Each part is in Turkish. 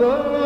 kadar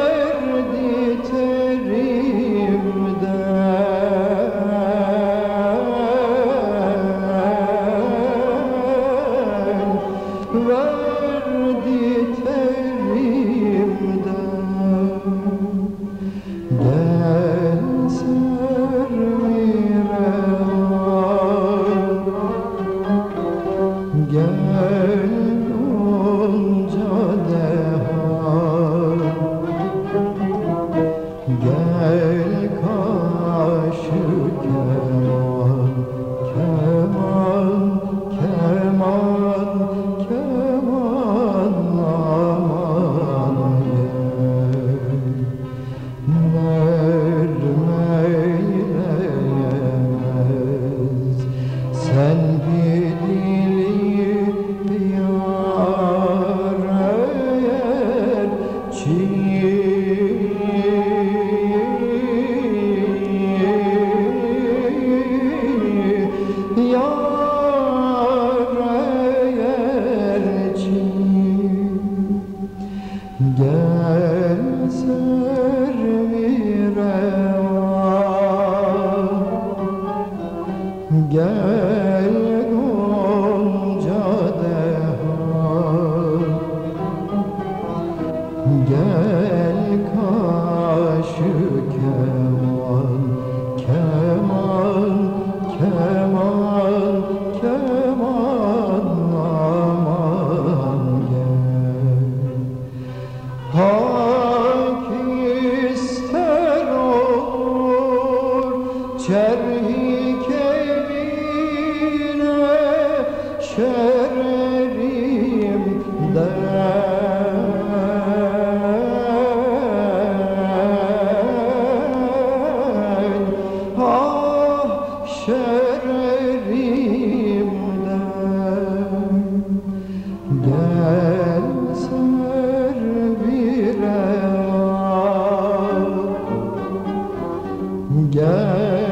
Gel servire Gel Şerhi kevine şererim der gel